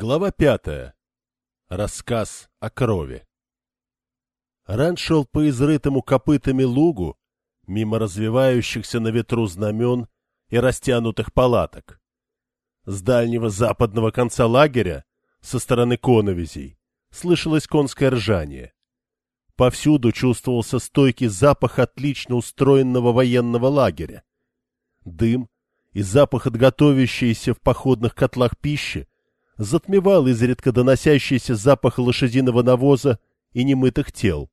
Глава пятая. Рассказ о крови. Ран шел по изрытому копытами лугу, мимо развивающихся на ветру знамен и растянутых палаток. С дальнего западного конца лагеря, со стороны коновизей, слышалось конское ржание. Повсюду чувствовался стойкий запах отлично устроенного военного лагеря. Дым и запах от готовящейся в походных котлах пищи затмевал изредка доносящийся запах лошадиного навоза и немытых тел.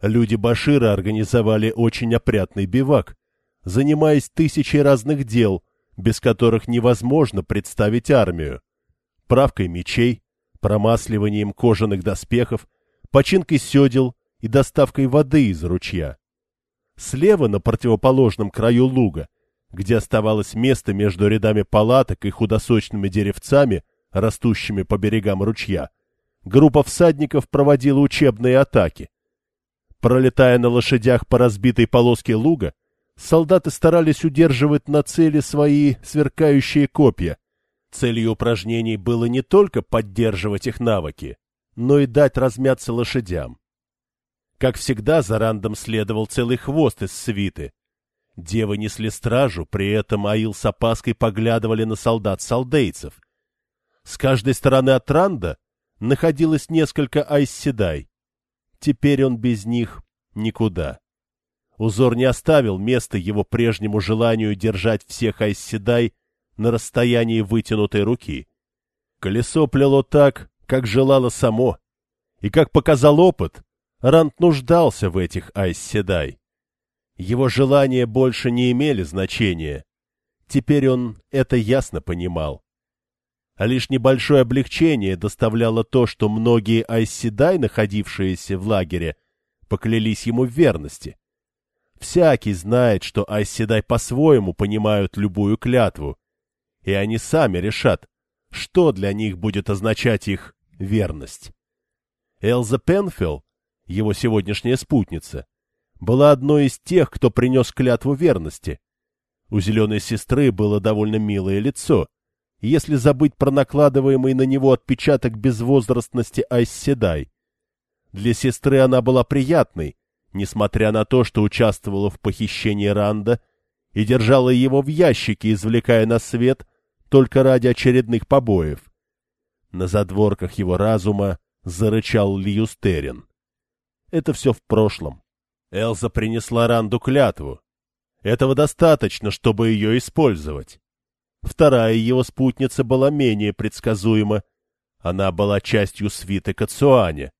Люди Башира организовали очень опрятный бивак, занимаясь тысячей разных дел, без которых невозможно представить армию. Правкой мечей, промасливанием кожаных доспехов, починкой седел и доставкой воды из ручья. Слева, на противоположном краю луга, где оставалось место между рядами палаток и худосочными деревцами, растущими по берегам ручья, группа всадников проводила учебные атаки. Пролетая на лошадях по разбитой полоске луга, солдаты старались удерживать на цели свои сверкающие копья. Целью упражнений было не только поддерживать их навыки, но и дать размяться лошадям. Как всегда, за рандом следовал целый хвост из свиты. Девы несли стражу, при этом Аил с опаской поглядывали на солдат-салдейцев. С каждой стороны от Ранда находилось несколько айсседай. Теперь он без них никуда. Узор не оставил места его прежнему желанию держать всех айсседай на расстоянии вытянутой руки. Колесо плело так, как желало само. И, как показал опыт, Ранд нуждался в этих айсседай. Его желания больше не имели значения. Теперь он это ясно понимал а лишь небольшое облегчение доставляло то, что многие айсседай, находившиеся в лагере, поклялись ему в верности. Всякий знает, что айсседай по-своему понимают любую клятву, и они сами решат, что для них будет означать их верность. Элза Пенфилл, его сегодняшняя спутница, была одной из тех, кто принес клятву верности. У зеленой сестры было довольно милое лицо — если забыть про накладываемый на него отпечаток безвозрастности Айсседай. Для сестры она была приятной, несмотря на то, что участвовала в похищении Ранда и держала его в ящике, извлекая на свет только ради очередных побоев. На задворках его разума зарычал Льюстерин. Это все в прошлом. Элза принесла Ранду клятву. Этого достаточно, чтобы ее использовать. Вторая его спутница была менее предсказуема. Она была частью свиты Кацуаня.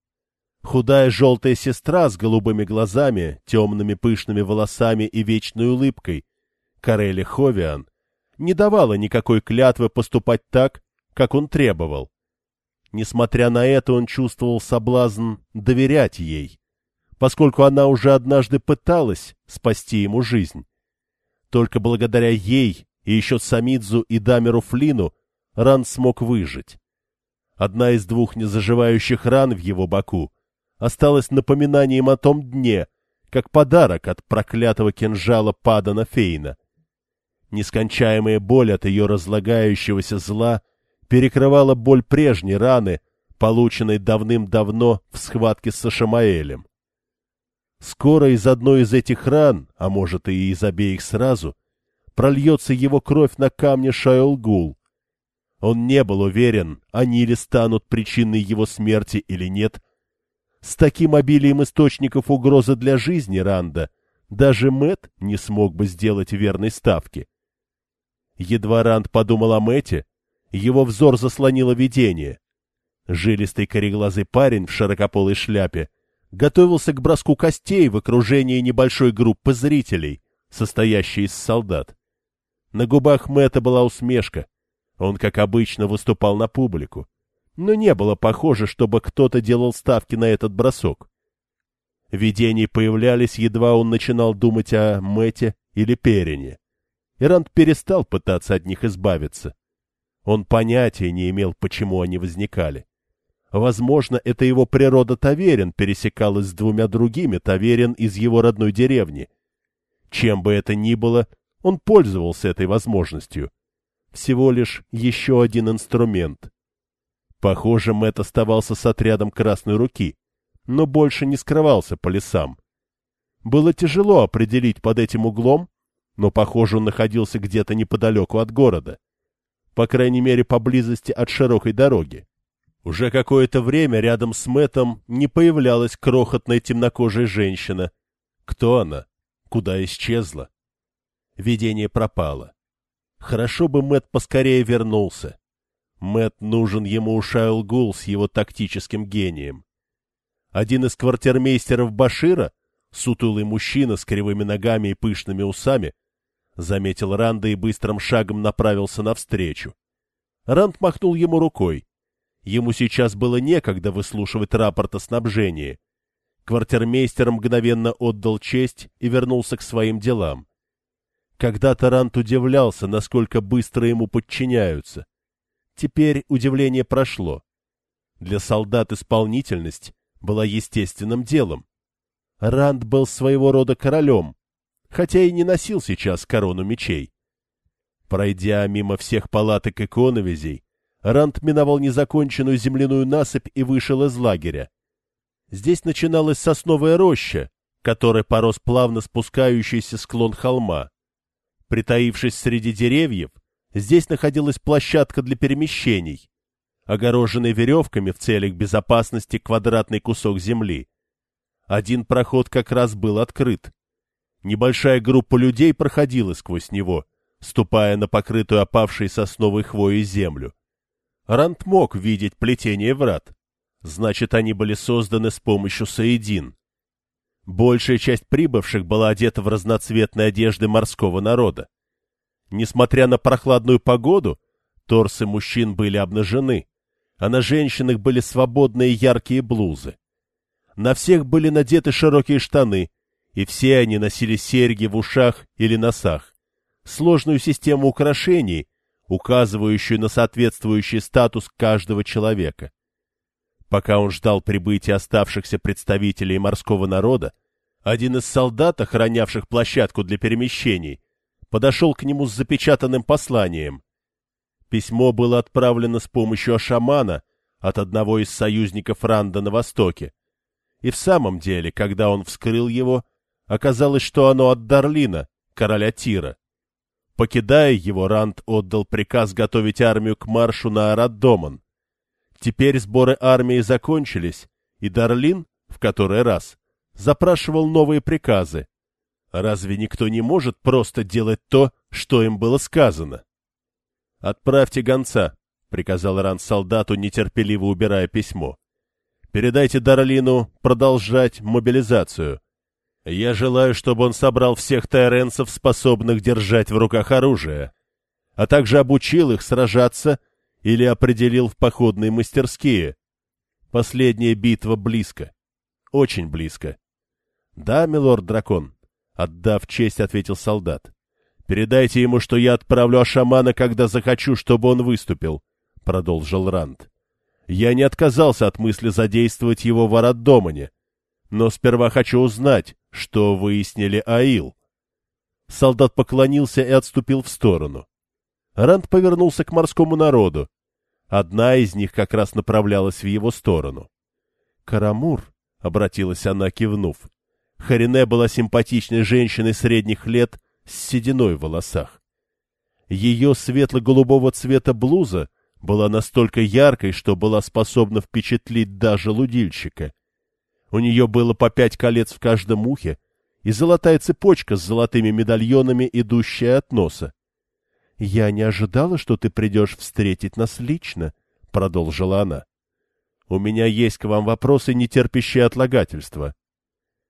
Худая желтая сестра с голубыми глазами, темными пышными волосами и вечной улыбкой, Карели Ховиан, не давала никакой клятвы поступать так, как он требовал. Несмотря на это, он чувствовал соблазн доверять ей, поскольку она уже однажды пыталась спасти ему жизнь. Только благодаря ей и еще Самидзу и Дамеру Флину Ран смог выжить. Одна из двух незаживающих ран в его боку осталась напоминанием о том дне, как подарок от проклятого кинжала Падана Фейна. Нескончаемая боль от ее разлагающегося зла перекрывала боль прежней раны, полученной давным-давно в схватке с Сашамаэлем. Скоро из одной из этих ран, а может и из обеих сразу, прольется его кровь на камне Шаэлгул. Он не был уверен, они ли станут причиной его смерти или нет. С таким обилием источников угрозы для жизни Ранда даже Мэт не смог бы сделать верной ставки. Едва Ранд подумал о Мэте, его взор заслонило видение. Жилистый кореглазый парень в широкополой шляпе готовился к броску костей в окружении небольшой группы зрителей, состоящей из солдат. На губах Мэтта была усмешка. Он, как обычно, выступал на публику. Но не было похоже, чтобы кто-то делал ставки на этот бросок. Видения появлялись, едва он начинал думать о Мэтте или Перине. Ирант перестал пытаться от них избавиться. Он понятия не имел, почему они возникали. Возможно, это его природа таверен пересекалась с двумя другими таверен из его родной деревни. Чем бы это ни было, он пользовался этой возможностью. Всего лишь еще один инструмент. Похоже, Мэтт оставался с отрядом Красной Руки, но больше не скрывался по лесам. Было тяжело определить под этим углом, но, похоже, он находился где-то неподалеку от города. По крайней мере, поблизости от широкой дороги. Уже какое-то время рядом с Мэтом не появлялась крохотная темнокожая женщина. Кто она? Куда исчезла? Видение пропало. Хорошо бы Мэт поскорее вернулся. Мэт нужен ему Шайл с его тактическим гением. Один из квартирмейстеров Башира, сутулый мужчина с кривыми ногами и пышными усами, заметил Ранда и быстрым шагом направился навстречу. Ранд махнул ему рукой. Ему сейчас было некогда выслушивать рапорт о снабжении. Квартирмейстер мгновенно отдал честь и вернулся к своим делам. Когда-то Рант удивлялся, насколько быстро ему подчиняются. Теперь удивление прошло. Для солдат исполнительность была естественным делом. Ранд был своего рода королем, хотя и не носил сейчас корону мечей. Пройдя мимо всех палаток и коновизей, Рант миновал незаконченную земляную насыпь и вышел из лагеря. Здесь начиналась сосновая роща, которой порос плавно спускающийся склон холма. Притаившись среди деревьев, здесь находилась площадка для перемещений, огороженный веревками в целях безопасности квадратный кусок земли. Один проход как раз был открыт. Небольшая группа людей проходила сквозь него, ступая на покрытую опавшей сосновой хвоей землю. Рант мог видеть плетение врат. Значит, они были созданы с помощью Саидин. Большая часть прибывших была одета в разноцветные одежды морского народа. Несмотря на прохладную погоду, торсы мужчин были обнажены, а на женщинах были свободные яркие блузы. На всех были надеты широкие штаны, и все они носили серьги в ушах или носах, сложную систему украшений, указывающую на соответствующий статус каждого человека. Пока он ждал прибытия оставшихся представителей морского народа, один из солдат, охранявших площадку для перемещений, подошел к нему с запечатанным посланием. Письмо было отправлено с помощью шамана от одного из союзников Ранда на Востоке. И в самом деле, когда он вскрыл его, оказалось, что оно от Дарлина, короля Тира. Покидая его, Ранд отдал приказ готовить армию к маршу на Арат-Доман. Теперь сборы армии закончились, и Дарлин, в который раз, запрашивал новые приказы. Разве никто не может просто делать то, что им было сказано? — Отправьте гонца, — приказал Ранд солдату, нетерпеливо убирая письмо. — Передайте Дарлину продолжать мобилизацию. Я желаю, чтобы он собрал всех тайренцев, способных держать в руках оружие, а также обучил их сражаться или определил в походные мастерские. Последняя битва близко. Очень близко. — Да, милорд-дракон, — отдав честь, ответил солдат. — Передайте ему, что я отправлю Ашамана, когда захочу, чтобы он выступил, — продолжил Ранд. Я не отказался от мысли задействовать его в Араддомане, но сперва хочу узнать, что выяснили Аил. Солдат поклонился и отступил в сторону. Ранд повернулся к морскому народу. Одна из них как раз направлялась в его сторону. «Карамур», — обратилась она, кивнув. Харине была симпатичной женщиной средних лет с сединой в волосах. Ее светло-голубого цвета блуза была настолько яркой, что была способна впечатлить даже лудильщика — у нее было по пять колец в каждом ухе и золотая цепочка с золотыми медальонами, идущая от носа. — Я не ожидала, что ты придешь встретить нас лично, — продолжила она. — У меня есть к вам вопросы, не терпящие отлагательства.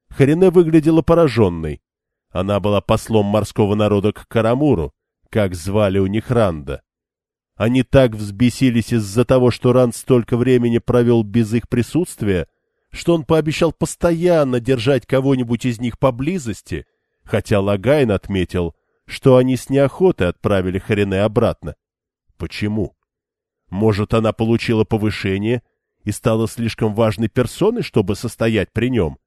Харине выглядела пораженной. Она была послом морского народа к Карамуру, как звали у них Ранда. Они так взбесились из-за того, что Ранд столько времени провел без их присутствия, что он пообещал постоянно держать кого-нибудь из них поблизости, хотя Логайн отметил, что они с неохотой отправили Харине обратно. Почему? Может, она получила повышение и стала слишком важной персоной, чтобы состоять при нем?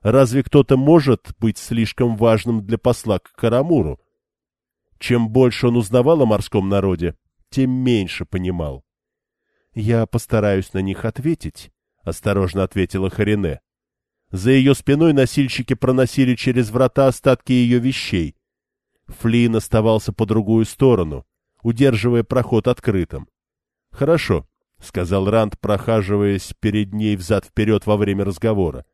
Разве кто-то может быть слишком важным для посла к Карамуру? Чем больше он узнавал о морском народе, тем меньше понимал. Я постараюсь на них ответить, — осторожно ответила Харине. За ее спиной носильщики проносили через врата остатки ее вещей. Флин оставался по другую сторону, удерживая проход открытым. — Хорошо, — сказал Ранд, прохаживаясь перед ней взад-вперед во время разговора.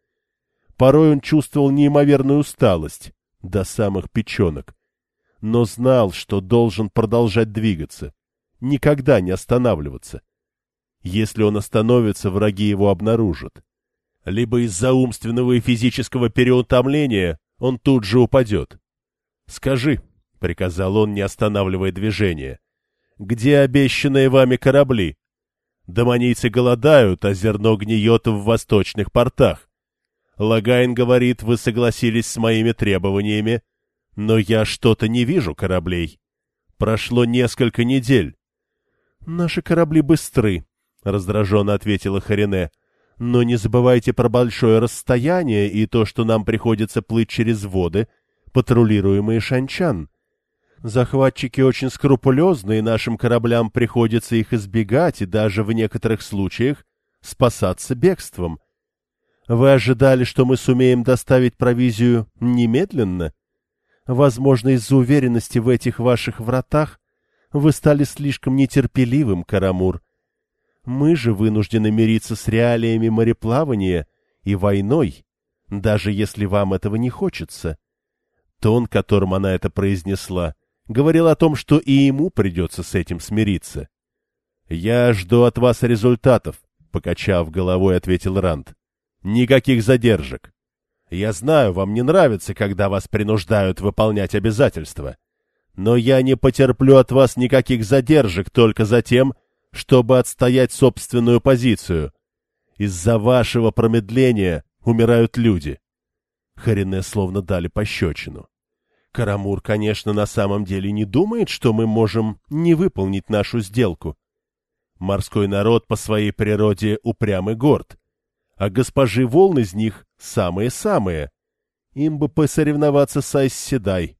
Порой он чувствовал неимоверную усталость до самых печенок, но знал, что должен продолжать двигаться, никогда не останавливаться. Если он остановится, враги его обнаружат. Либо из-за умственного и физического переутомления он тут же упадет. «Скажи», — приказал он, не останавливая движение, — «где обещанные вами корабли? Доманийцы голодают, а зерно гниет в восточных портах. Логайн говорит, вы согласились с моими требованиями, но я что-то не вижу кораблей. Прошло несколько недель. — Наши корабли быстры, — раздраженно ответила Харине. — Но не забывайте про большое расстояние и то, что нам приходится плыть через воды, патрулируемые шанчан. Захватчики очень скрупулезны, и нашим кораблям приходится их избегать и даже в некоторых случаях спасаться бегством. Вы ожидали, что мы сумеем доставить провизию немедленно? Возможно, из-за уверенности в этих ваших вратах вы стали слишком нетерпеливым, Карамур. Мы же вынуждены мириться с реалиями мореплавания и войной, даже если вам этого не хочется. Тон, которым она это произнесла, говорил о том, что и ему придется с этим смириться. — Я жду от вас результатов, — покачав головой, ответил Ранд. — Никаких задержек. Я знаю, вам не нравится, когда вас принуждают выполнять обязательства. Но я не потерплю от вас никаких задержек только за тем, чтобы отстоять собственную позицию. Из-за вашего промедления умирают люди. Харине словно дали пощечину. Карамур, конечно, на самом деле не думает, что мы можем не выполнить нашу сделку. Морской народ по своей природе упрям и горд, а госпожи волн из них самые-самые. Им бы посоревноваться с Айсседай.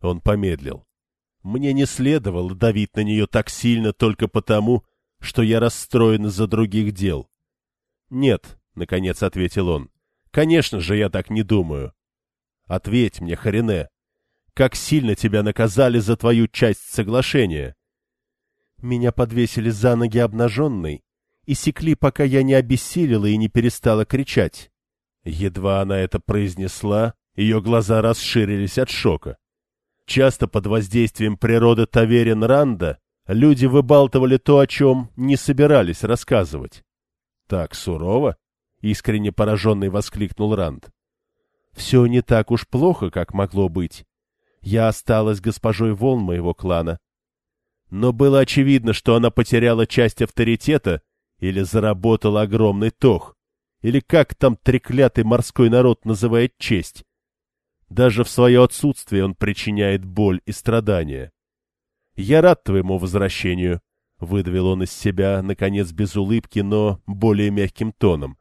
Он помедлил. Мне не следовало давить на нее так сильно только потому, что я расстроен из-за других дел. — Нет, — наконец ответил он, — конечно же я так не думаю. Ответь мне, Харине, как сильно тебя наказали за твою часть соглашения? Меня подвесили за ноги обнаженной и секли, пока я не обессилила и не перестала кричать. Едва она это произнесла, ее глаза расширились от шока. Часто под воздействием природы Таверин Ранда люди выбалтывали то, о чем не собирались рассказывать. — Так сурово? — искренне пораженный воскликнул Ранд. — Все не так уж плохо, как могло быть. Я осталась госпожой волн моего клана. Но было очевидно, что она потеряла часть авторитета или заработала огромный тох, или как там треклятый морской народ называет честь. Даже в свое отсутствие он причиняет боль и страдания. «Я рад твоему возвращению», — выдавил он из себя, наконец, без улыбки, но более мягким тоном.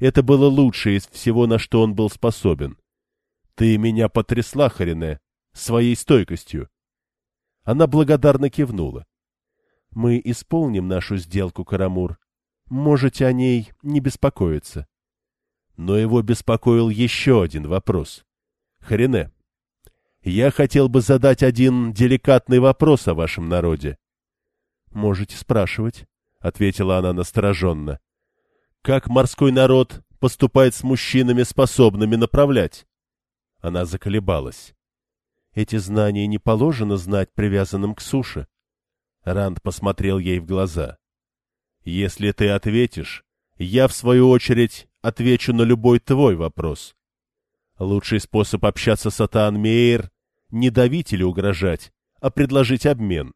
Это было лучшее из всего, на что он был способен. «Ты меня потрясла, Харине, своей стойкостью». Она благодарно кивнула. «Мы исполним нашу сделку, Карамур. Можете о ней не беспокоиться». Но его беспокоил еще один вопрос. Харине, я хотел бы задать один деликатный вопрос о вашем народе. — Можете спрашивать, — ответила она настороженно. — Как морской народ поступает с мужчинами, способными направлять? Она заколебалась. Эти знания не положено знать привязанным к суше. Ранд посмотрел ей в глаза. — Если ты ответишь, я, в свою очередь, отвечу на любой твой вопрос. Лучший способ общаться с Атаан Мейер — не давить или угрожать, а предложить обмен.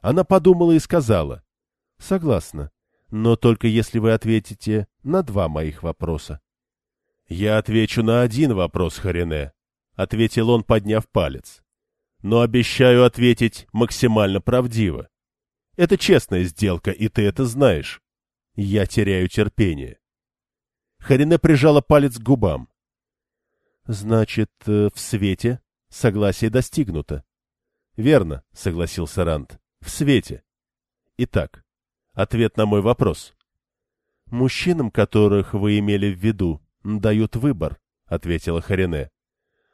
Она подумала и сказала. — Согласна, но только если вы ответите на два моих вопроса. — Я отвечу на один вопрос, Харине, — ответил он, подняв палец. — Но обещаю ответить максимально правдиво. Это честная сделка, и ты это знаешь. Я теряю терпение. Харине прижала палец к губам. Значит, э, в свете согласие достигнуто. Верно, согласился Ранд. В свете. Итак, ответ на мой вопрос. «Мужчинам, которых вы имели в виду, дают выбор», — ответила Харине.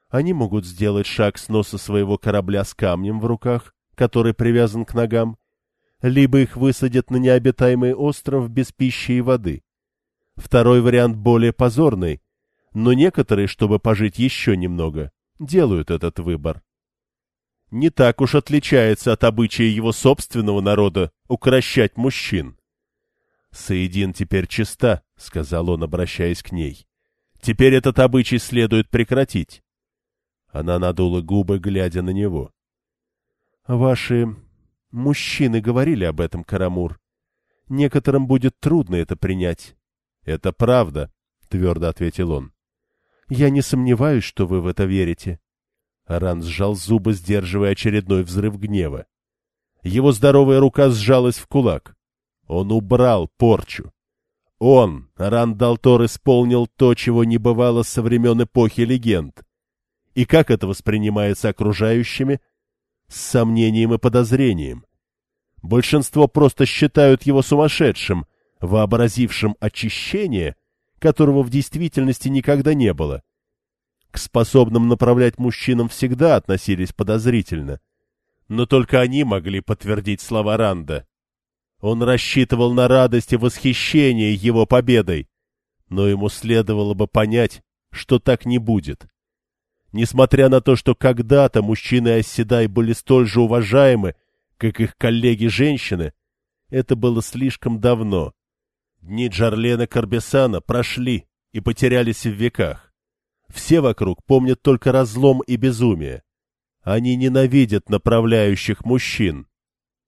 «Они могут сделать шаг с носа своего корабля с камнем в руках, который привязан к ногам, либо их высадят на необитаемый остров без пищи и воды. Второй вариант более позорный, но некоторые, чтобы пожить еще немного, делают этот выбор. Не так уж отличается от обычая его собственного народа укращать мужчин. «Саидин теперь чиста», — сказал он, обращаясь к ней. «Теперь этот обычай следует прекратить». Она надула губы, глядя на него. «Ваши мужчины говорили об этом, Карамур. Некоторым будет трудно это принять». «Это правда», — твердо ответил он. «Я не сомневаюсь, что вы в это верите». Аран сжал зубы, сдерживая очередной взрыв гнева. Его здоровая рука сжалась в кулак. Он убрал порчу. Он, Рандалтор, исполнил то, чего не бывало со времен эпохи легенд. И как это воспринимается окружающими? С сомнением и подозрением. Большинство просто считают его сумасшедшим, вообразившим очищение, которого в действительности никогда не было. К способным направлять мужчинам всегда относились подозрительно. Но только они могли подтвердить слова Ранда. Он рассчитывал на радость и восхищение его победой, но ему следовало бы понять, что так не будет. Несмотря на то, что когда-то мужчины Оседай были столь же уважаемы, как их коллеги-женщины, это было слишком давно. Дни Джарлена Карбесана прошли и потерялись в веках. Все вокруг помнят только разлом и безумие. Они ненавидят направляющих мужчин.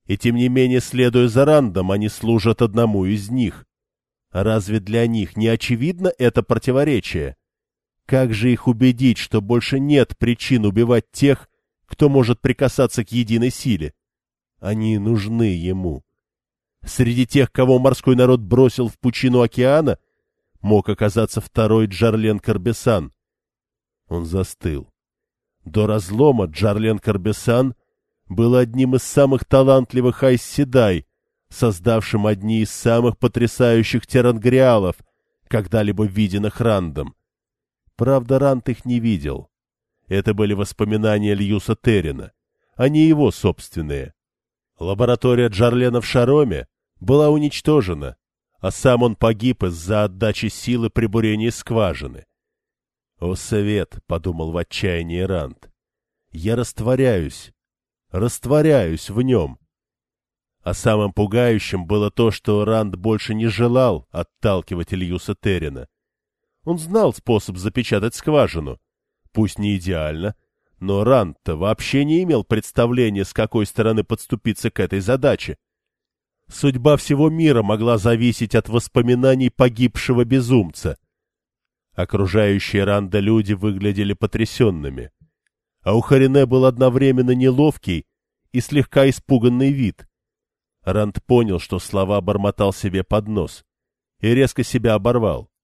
И тем не менее, следуя за Рандом, они служат одному из них. Разве для них не очевидно это противоречие? Как же их убедить, что больше нет причин убивать тех, кто может прикасаться к единой силе? Они нужны ему. Среди тех, кого морской народ бросил в пучину океана, мог оказаться второй Джарлен Карбесан. Он застыл. До разлома Джарлен Карбесан был одним из самых талантливых Айсседай, создавшим одни из самых потрясающих терангриалов, когда-либо виденных Рандом. Правда, Ранд их не видел. Это были воспоминания Льюса Террина, а не его собственные. Лаборатория Джарлена в Шароме была уничтожена, а сам он погиб из-за отдачи силы при бурении скважины. «О, совет!» — подумал в отчаянии Ранд. «Я растворяюсь, растворяюсь в нем». А самым пугающим было то, что Ранд больше не желал отталкивать Ильюса Террина. Он знал способ запечатать скважину. Пусть не идеально, но Ранд-то вообще не имел представления, с какой стороны подступиться к этой задаче. Судьба всего мира могла зависеть от воспоминаний погибшего безумца — Окружающие Ранда люди выглядели потрясенными. А у Харине был одновременно неловкий и слегка испуганный вид. Ранд понял, что слова бормотал себе под нос, и резко себя оборвал. —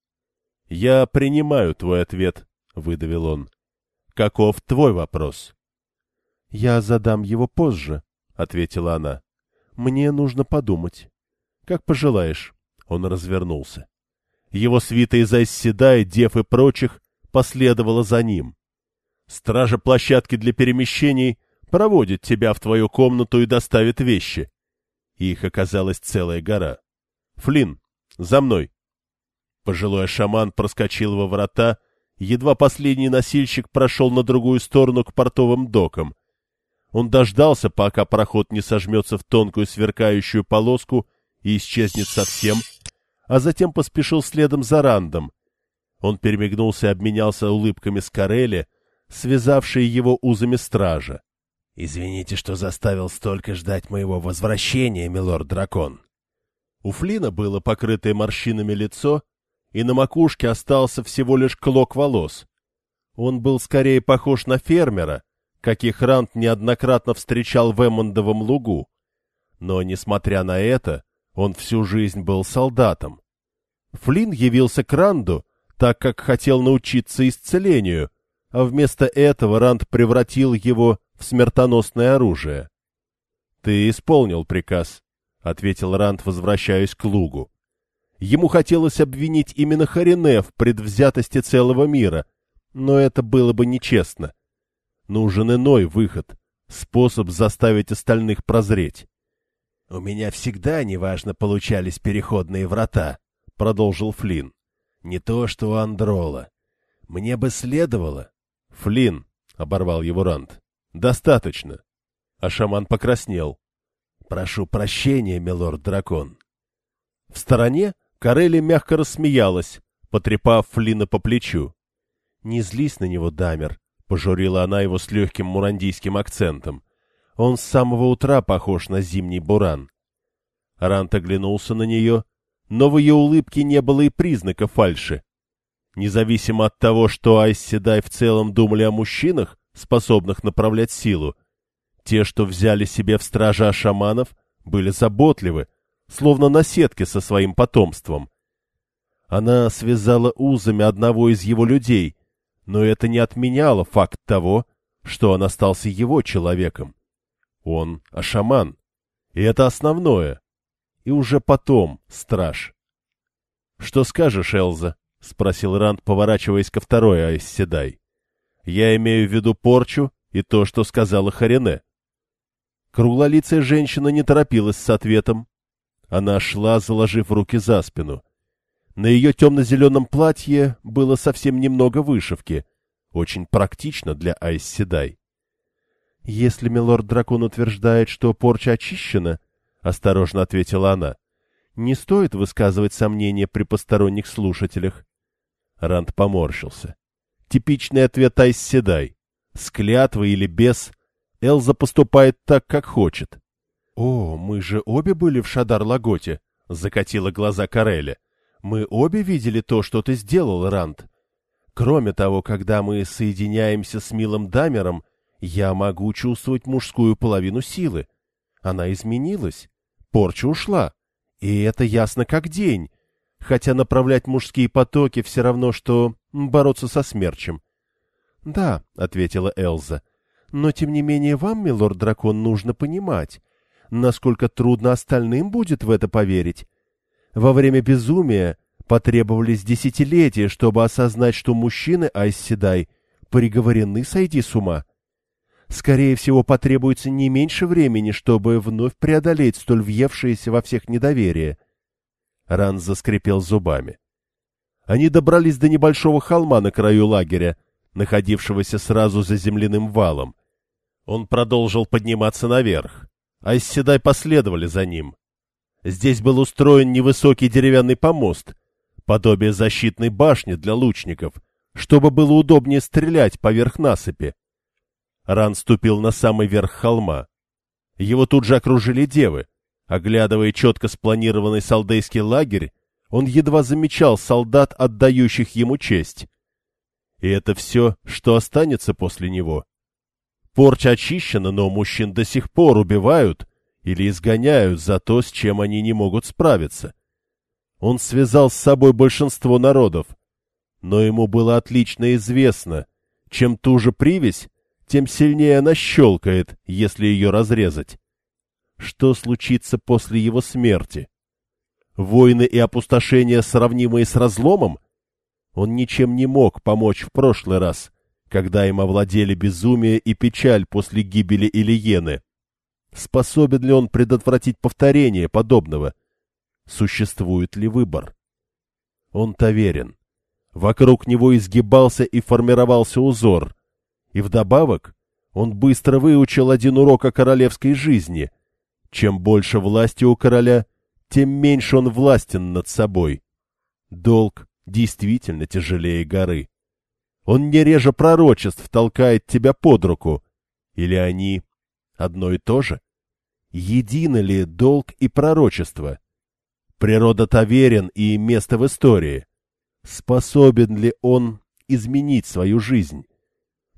Я принимаю твой ответ, — выдавил он. — Каков твой вопрос? — Я задам его позже, — ответила она. — Мне нужно подумать. — Как пожелаешь. Он развернулся. Его свита из Айсседай, Дев и прочих последовала за ним. Стража площадки для перемещений проводит тебя в твою комнату и доставит вещи. Их оказалась целая гора. Флин, за мной. Пожилой шаман проскочил во врата, едва последний носильщик прошел на другую сторону к портовым докам. Он дождался, пока проход не сожмется в тонкую сверкающую полоску и исчезнет совсем, а затем поспешил следом за Рандом. Он перемигнулся и обменялся улыбками с Карелли, связавшей его узами стража. — Извините, что заставил столько ждать моего возвращения, милорд-дракон. У Флина было покрытое морщинами лицо, и на макушке остался всего лишь клок волос. Он был скорее похож на фермера, каких Ранд неоднократно встречал в Эммондовом лугу. Но, несмотря на это, он всю жизнь был солдатом. Флинн явился к Ранду, так как хотел научиться исцелению, а вместо этого Ранд превратил его в смертоносное оружие. — Ты исполнил приказ, — ответил Ранд, возвращаясь к лугу. Ему хотелось обвинить именно Харине в предвзятости целого мира, но это было бы нечестно. Нужен иной выход, способ заставить остальных прозреть. — У меня всегда неважно получались переходные врата, — продолжил Флинн. — Не то, что у Андрола. Мне бы следовало... — Флинн, — оборвал его Ранд, — достаточно. А шаман покраснел. — Прошу прощения, милорд-дракон. В стороне Карелли мягко рассмеялась, потрепав Флина по плечу. — Не злись на него, Дамер, — пожурила она его с легким мурандийским акцентом. — Он с самого утра похож на зимний буран. Рант оглянулся на нее, но в ее улыбке не было и признака фальши. Независимо от того, что Айсседай в целом думали о мужчинах, способных направлять силу, те, что взяли себе в стража шаманов, были заботливы, словно на сетке со своим потомством. Она связала узами одного из его людей, но это не отменяло факт того, что он остался его человеком. Он — ашаман, и это основное. И уже потом страж. — Что скажешь, Элза? — спросил Ранд, поворачиваясь ко второй Айсседай. — Я имею в виду порчу и то, что сказала Харине. Круглолицая женщина не торопилась с ответом. Она шла, заложив руки за спину. На ее темно-зеленом платье было совсем немного вышивки. Очень практично для Айсседай. — Если милорд-дракон утверждает, что порча очищена, — осторожно ответила она, — не стоит высказывать сомнения при посторонних слушателях. Ранд поморщился. Типичный ответ Айсседай. С клятвой или без — Элза поступает так, как хочет. — О, мы же обе были в Шадар-Лаготе, — закатила глаза Кареля. — Мы обе видели то, что ты сделал, Ранд. Кроме того, когда мы соединяемся с Милом Дамером, я могу чувствовать мужскую половину силы. Она изменилась. Порча ушла. И это ясно как день. Хотя направлять мужские потоки все равно, что бороться со смерчем. — Да, — ответила Элза, — но, тем не менее, вам, милорд-дракон, нужно понимать, насколько трудно остальным будет в это поверить. Во время безумия потребовались десятилетия, чтобы осознать, что мужчины Айсседай приговорены сойти с ума. Скорее всего, потребуется не меньше времени, чтобы вновь преодолеть столь въевшееся во всех недоверие. Ран заскрипел зубами. Они добрались до небольшого холма на краю лагеря, находившегося сразу за земляным валом. Он продолжил подниматься наверх, а Исседай последовали за ним. Здесь был устроен невысокий деревянный помост, подобие защитной башни для лучников, чтобы было удобнее стрелять поверх насыпи. Ран ступил на самый верх холма. Его тут же окружили девы. Оглядывая четко спланированный салдейский лагерь, он едва замечал солдат, отдающих ему честь. И это все, что останется после него. Порча очищена, но мужчин до сих пор убивают или изгоняют за то, с чем они не могут справиться. Он связал с собой большинство народов, но ему было отлично известно, чем туже привязь, тем сильнее она щелкает, если ее разрезать. Что случится после его смерти? Войны и опустошения, сравнимые с разломом? Он ничем не мог помочь в прошлый раз, когда им овладели безумие и печаль после гибели Ильены. Способен ли он предотвратить повторение подобного? Существует ли выбор? Он таверен. Вокруг него изгибался и формировался узор. И вдобавок он быстро выучил один урок о королевской жизни. Чем больше власти у короля, тем меньше он властен над собой. Долг действительно тяжелее горы. Он не реже пророчеств толкает тебя под руку. Или они одно и то же? Едино ли долг и пророчество? Природа таверен и место в истории. Способен ли он изменить свою жизнь?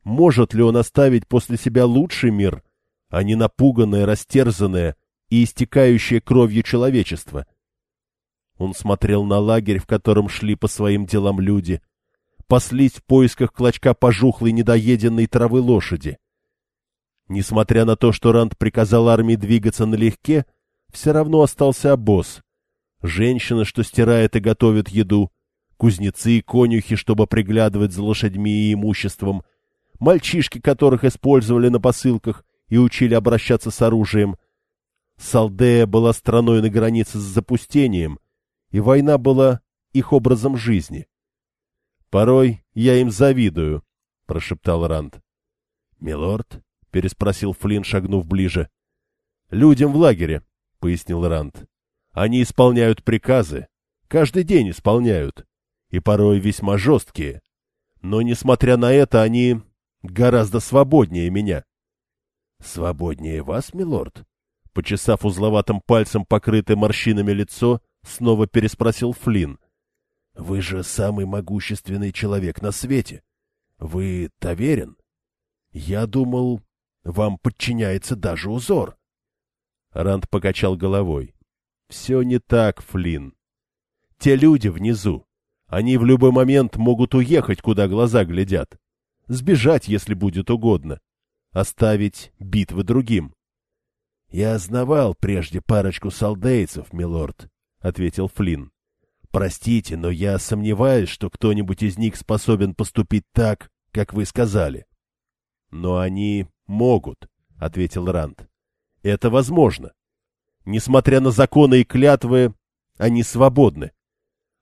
Может ли он оставить после себя лучший мир, а не напуганное, растерзанное и истекающее кровью человечество? Он смотрел на лагерь, в котором шли по своим делам люди, паслись в поисках клочка пожухлой недоеденной травы лошади. Несмотря на то, что Ранд приказал армии двигаться налегке, все равно остался обоз. Женщина, что стирает и готовит еду, кузнецы и конюхи, чтобы приглядывать за лошадьми и имуществом, мальчишки, которых использовали на посылках и учили обращаться с оружием. Салдея была страной на границе с запустением, и война была их образом жизни. «Порой я им завидую», — прошептал Ранд. «Милорд?» — переспросил Флинн, шагнув ближе. «Людям в лагере», — пояснил Ранд. «Они исполняют приказы, каждый день исполняют, и порой весьма жесткие. Но, несмотря на это, они гораздо свободнее меня». «Свободнее вас, милорд?» Почесав узловатым пальцем покрытое морщинами лицо, снова переспросил Флинн. Вы же самый могущественный человек на свете. Вы таверен? Я думал, вам подчиняется даже узор. Ранд покачал головой. Все не так, Флинн. Те люди внизу. Они в любой момент могут уехать, куда глаза глядят. Сбежать, если будет угодно. Оставить битвы другим. — Я знавал прежде парочку солдейцев, милорд, — ответил Флинн. Простите, но я сомневаюсь, что кто-нибудь из них способен поступить так, как вы сказали. — Но они могут, — ответил Ранд. — Это возможно. Несмотря на законы и клятвы, они свободны.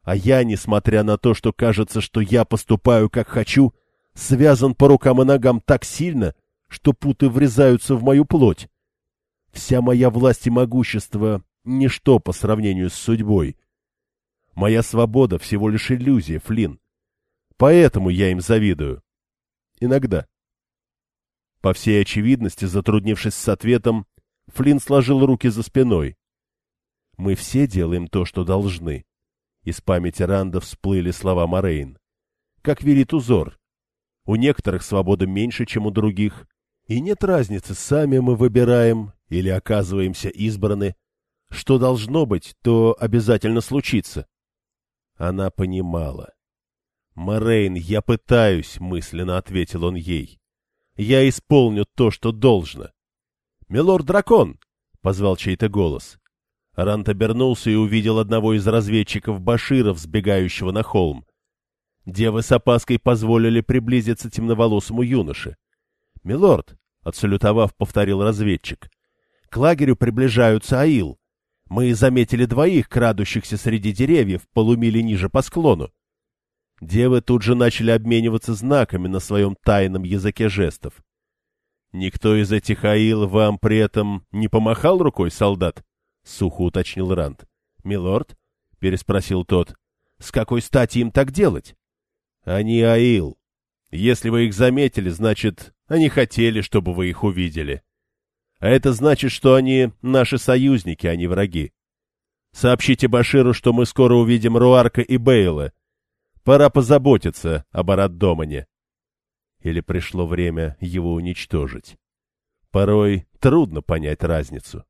А я, несмотря на то, что кажется, что я поступаю как хочу, связан по рукам и ногам так сильно, что путы врезаются в мою плоть. Вся моя власть и могущество — ничто по сравнению с судьбой, Моя свобода всего лишь иллюзия, Флинн. Поэтому я им завидую. Иногда. По всей очевидности, затруднившись с ответом, Флинн сложил руки за спиной. Мы все делаем то, что должны. Из памяти Ранда всплыли слова Морейн. Как велит узор. У некоторых свобода меньше, чем у других, и нет разницы, сами мы выбираем или оказываемся избраны. Что должно быть, то обязательно случится. Она понимала. «Морейн, я пытаюсь», — мысленно ответил он ей. «Я исполню то, что должно». «Милорд-дракон!» — позвал чей-то голос. Рант обернулся и увидел одного из разведчиков Баширов, сбегающего на холм. Девы с опаской позволили приблизиться темноволосому юноше. «Милорд!» — отсалютовав, повторил разведчик. «К лагерю приближаются Аил. Мы заметили двоих, крадущихся среди деревьев, полумили ниже по склону. Девы тут же начали обмениваться знаками на своем тайном языке жестов. «Никто из этих аил вам при этом не помахал рукой, солдат?» — сухо уточнил Ранд. «Милорд?» — переспросил тот. «С какой стати им так делать?» «Они аил. Если вы их заметили, значит, они хотели, чтобы вы их увидели. А это значит, что они наши союзники, а не враги. Сообщите Баширу, что мы скоро увидим Руарка и Бейла. Пора позаботиться об Араддомане. Или пришло время его уничтожить? Порой трудно понять разницу.